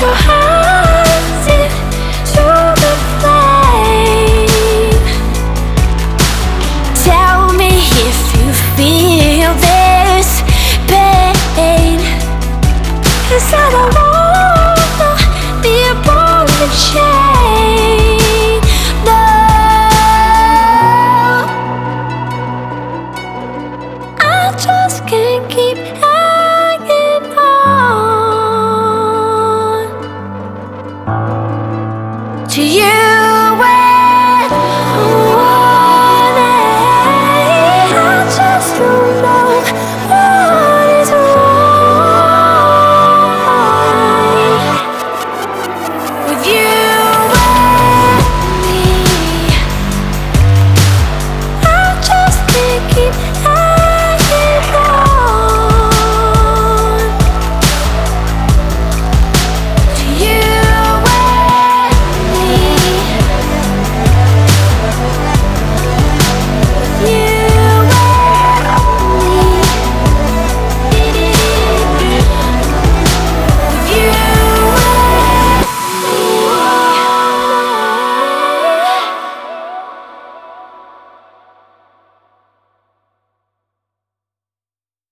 Your hands into the flame. Tell me if you feel this I don't wanna be. No. I just can't keep